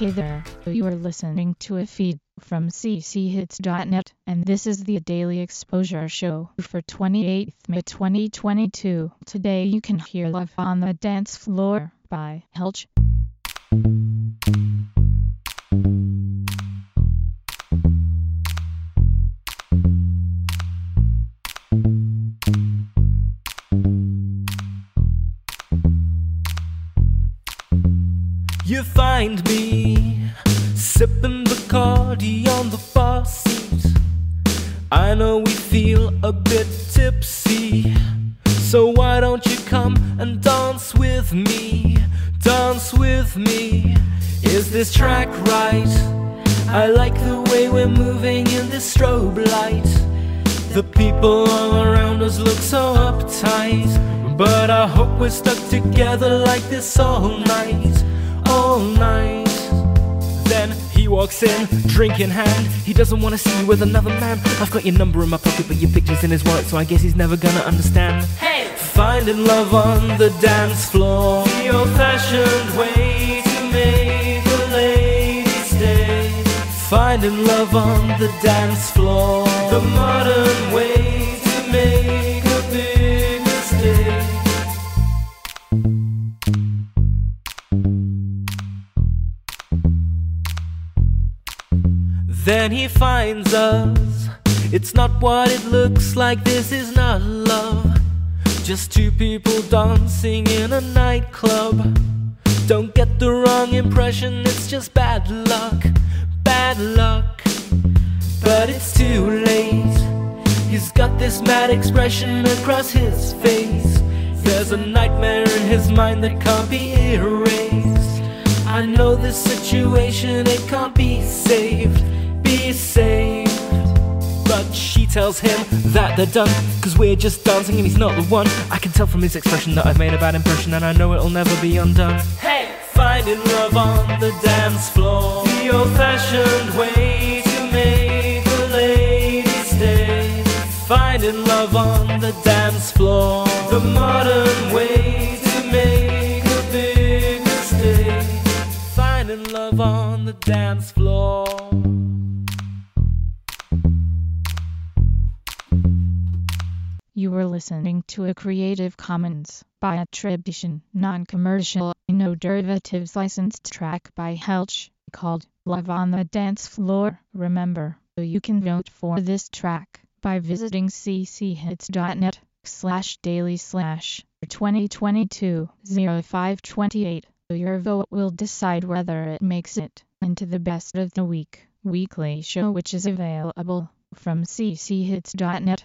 Hey there, you are listening to a feed from cchits.net, and this is the Daily Exposure Show for 28th May 2022. Today you can hear Love on the Dance Floor by Helch. You find me sipping the Bacardi on the bar seat. I know we feel a bit tipsy. So why don't you come and dance with me? Dance with me. Is this track right? I like the way we're moving in this strobe light. The people all around us look so uptight. But I hope we're stuck together like this all night all night. Then he walks in, drink in hand. He doesn't wanna see you with another man. I've got your number in my pocket, but your picture's in his wallet, so I guess he's never gonna understand. Hey! Finding love on the dance floor. The old fashioned way to make a lady stay. Finding love on the dance floor. The modern way Then he finds us. It's not what it looks like, this is not love. Just two people dancing in a nightclub. Don't get the wrong impression, it's just bad luck. Bad luck. But it's too late. He's got this mad expression across his face. There's a nightmare in his mind that can't be erased. I know this situation, it can't be saved be saved. But she tells him that they're done, cause we're just dancing and he's not the one. I can tell from his expression that I've made a bad impression and I know it'll never be undone. Hey! Finding love on the dance floor, the old fashioned way to make a lady stay. Finding love on the dance floor, the modern way to make a big mistake. Finding love on the dance floor. You were listening to a Creative Commons by attribution, non-commercial, no derivatives licensed track by Helch called Love on the Dance Floor. Remember, you can vote for this track by visiting cchits.net slash daily slash 2022 0528. Your vote will decide whether it makes it into the best of the week weekly show which is available from cchits.net